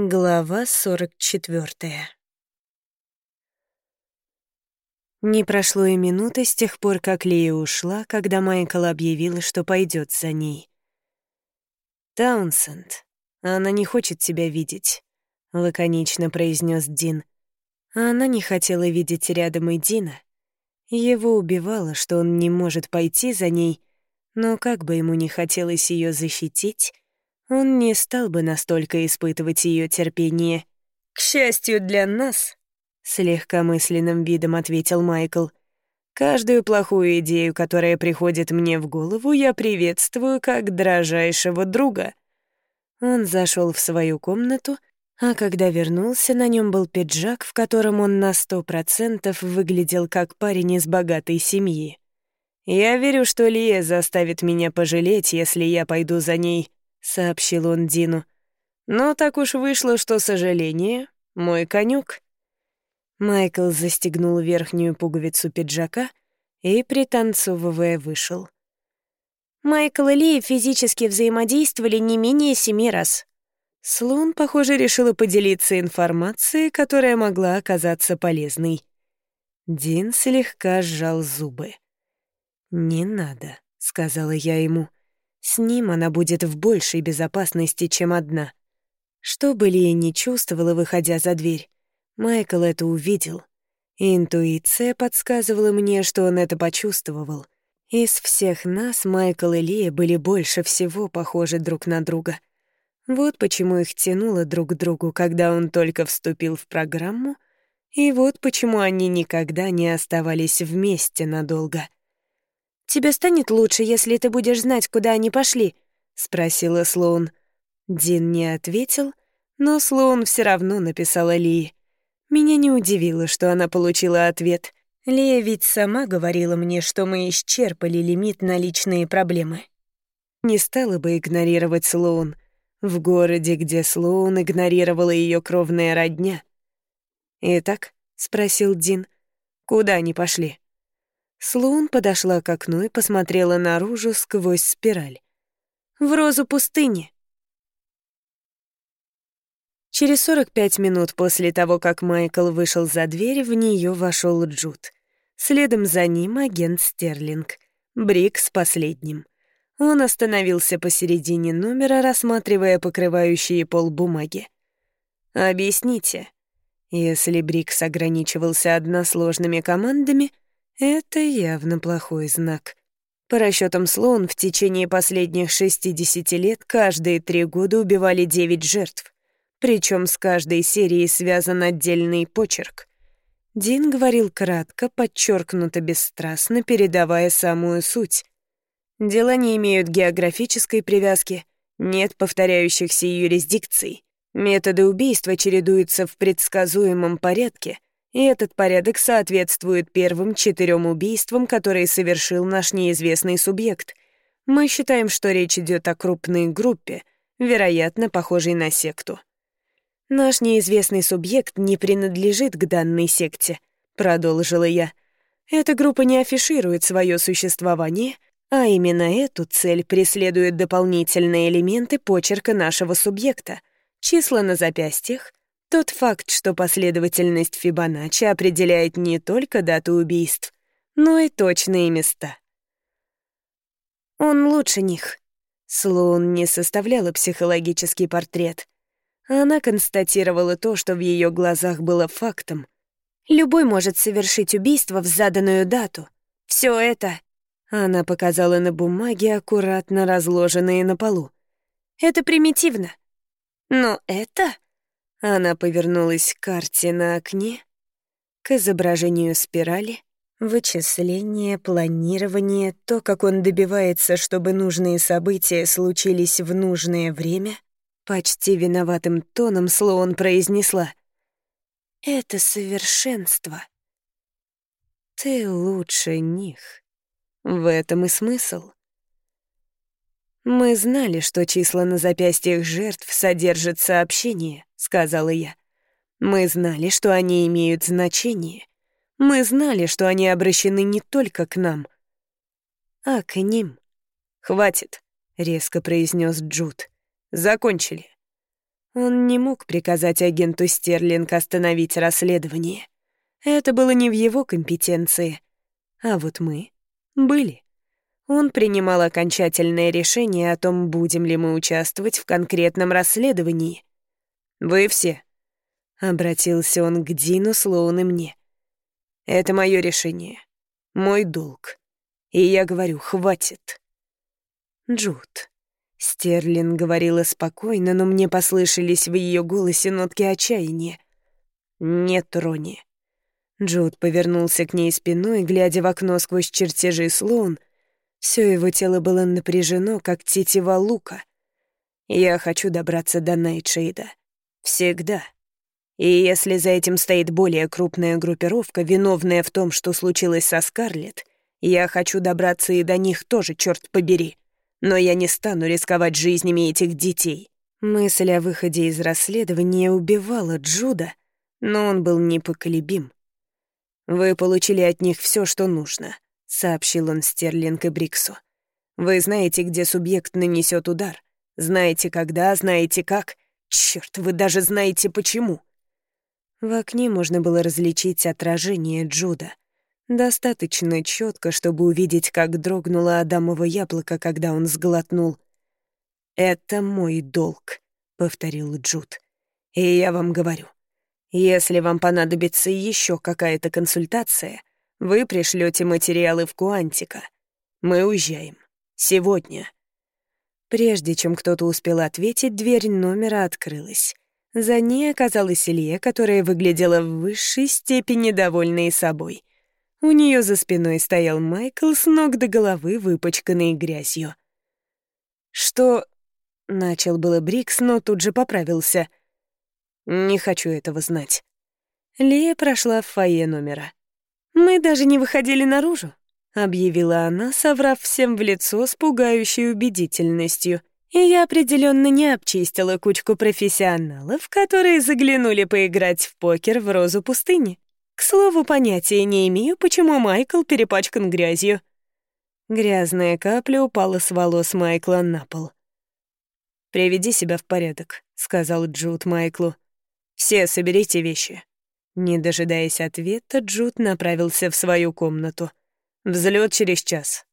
Глава 44 Не прошло и минуты с тех пор, как Лия ушла, когда Майкл объявил, что пойдет за ней. «Таунсенд, она не хочет тебя видеть», — лаконично произнес Дин. Она не хотела видеть рядом и Дина. Его убивало, что он не может пойти за ней, но как бы ему не хотелось ее защитить, он не стал бы настолько испытывать ее терпение. «К счастью для нас», — с легкомысленным видом ответил Майкл, «каждую плохую идею, которая приходит мне в голову, я приветствую как дрожайшего друга». Он зашел в свою комнату, а когда вернулся, на нем был пиджак, в котором он на сто процентов выглядел как парень из богатой семьи. «Я верю, что Лия заставит меня пожалеть, если я пойду за ней», — сообщил он Дину. «Но так уж вышло, что сожаление — мой конюк». Майкл застегнул верхнюю пуговицу пиджака и, пританцовывая, вышел. Майкл и Ли физически взаимодействовали не менее семи раз. Слон, похоже, решила поделиться информацией, которая могла оказаться полезной. Дин слегка сжал зубы. «Не надо», — сказала я ему. С ним она будет в большей безопасности, чем одна. Что бы Лия не чувствовала, выходя за дверь, Майкл это увидел. интуиция подсказывала мне, что он это почувствовал. Из всех нас Майкл и Лия были больше всего похожи друг на друга. Вот почему их тянуло друг к другу, когда он только вступил в программу, и вот почему они никогда не оставались вместе надолго. «Тебе станет лучше, если ты будешь знать, куда они пошли?» — спросила Слоун. Дин не ответил, но Слоун все равно написала Ли. Меня не удивило, что она получила ответ. Лия ведь сама говорила мне, что мы исчерпали лимит на личные проблемы. Не стала бы игнорировать Слоун. В городе, где Слоун игнорировала ее кровная родня. «Итак?» — спросил Дин. «Куда они пошли?» Слоун подошла к окну и посмотрела наружу сквозь спираль. «В розу пустыни». Через 45 минут после того, как Майкл вышел за дверь, в нее вошел Джуд. Следом за ним агент Стерлинг. Брик с последним. Он остановился посередине номера, рассматривая покрывающие пол бумаги. «Объясните». Если Брикс ограничивался односложными командами — это явно плохой знак. По расчетам Слоун, в течение последних 60 лет каждые три года убивали 9 жертв. Причем с каждой серией связан отдельный почерк. Дин говорил кратко, подчеркнуто бесстрастно, передавая самую суть. Дела не имеют географической привязки, нет повторяющихся юрисдикций. Методы убийства чередуются в предсказуемом порядке — и этот порядок соответствует первым четырем убийствам, которые совершил наш неизвестный субъект. Мы считаем, что речь идет о крупной группе, вероятно, похожей на секту. Наш неизвестный субъект не принадлежит к данной секте, продолжила я. Эта группа не афиширует свое существование, а именно эту цель преследуют дополнительные элементы почерка нашего субъекта, числа на запястьях, тот факт, что последовательность Фибоначчи определяет не только дату убийств, но и точные места. Он лучше них. Слоун не составляла психологический портрет. Она констатировала то, что в ее глазах было фактом. Любой может совершить убийство в заданную дату. Все это... Она показала на бумаге, аккуратно разложенные на полу. Это примитивно. Но это... Она повернулась к карте на окне, к изображению спирали, вычисление, планирование, то, как он добивается, чтобы нужные события случились в нужное время. Почти виноватым тоном Слоун произнесла. «Это совершенство. Ты лучше них. В этом и смысл». Мы знали, что числа на запястьях жертв содержат сообщение сказала я. Мы знали, что они имеют значение. Мы знали, что они обращены не только к нам, а к ним. «Хватит», — резко произнес Джуд. «Закончили». Он не мог приказать агенту Стерлинг остановить расследование. Это было не в его компетенции. А вот мы были. Он принимал окончательное решение о том, будем ли мы участвовать в конкретном расследовании. «Вы все», — обратился он к Дину, Слоун и мне. «Это мое решение, мой долг. И я говорю, хватит». Джуд. Стерлин говорила спокойно, но мне послышались в ее голосе нотки отчаяния. «Нет, Рони». Джуд повернулся к ней спиной, глядя в окно сквозь чертежи Слоун. Все его тело было напряжено, как тетива лука. «Я хочу добраться до Найтшейда. Всегда. И если за этим стоит более крупная группировка, виновная в том, что случилось со Скарлетт, я хочу добраться и до них тоже, черт побери но я не стану рисковать жизнями этих детей. Мысль о выходе из расследования убивала Джуда, но он был непоколебим. «Вы получили от них все, что нужно», — сообщил он Стерлинг и Бриксу. «Вы знаете, где субъект нанесет удар. Знаете, когда, знаете, как. Черт, вы даже знаете, почему». В окне можно было различить отражение Джуда — Достаточно четко, чтобы увидеть, как дрогнуло Адамово яблоко, когда он сглотнул. «Это мой долг», — повторил Джуд. «И я вам говорю, если вам понадобится еще какая-то консультация, вы пришлете материалы в Куантика. Мы уезжаем. Сегодня». Прежде чем кто-то успел ответить, дверь номера открылась. За ней оказалась Илья, которая выглядела в высшей степени довольной собой. У нее за спиной стоял Майкл с ног до головы, выпачканный грязью. «Что...» — начал было Брикс, но тут же поправился. «Не хочу этого знать». Лия прошла в фойе номера. «Мы даже не выходили наружу», — объявила она, соврав всем в лицо с пугающей убедительностью. И я определенно не обчистила кучку профессионалов, которые заглянули поиграть в покер в розу пустыни. К слову, понятия не имею, почему Майкл перепачкан грязью. Грязная капля упала с волос Майкла на пол. «Приведи себя в порядок», — сказал Джуд Майклу. «Все соберите вещи». Не дожидаясь ответа, Джуд направился в свою комнату. Взлет через час.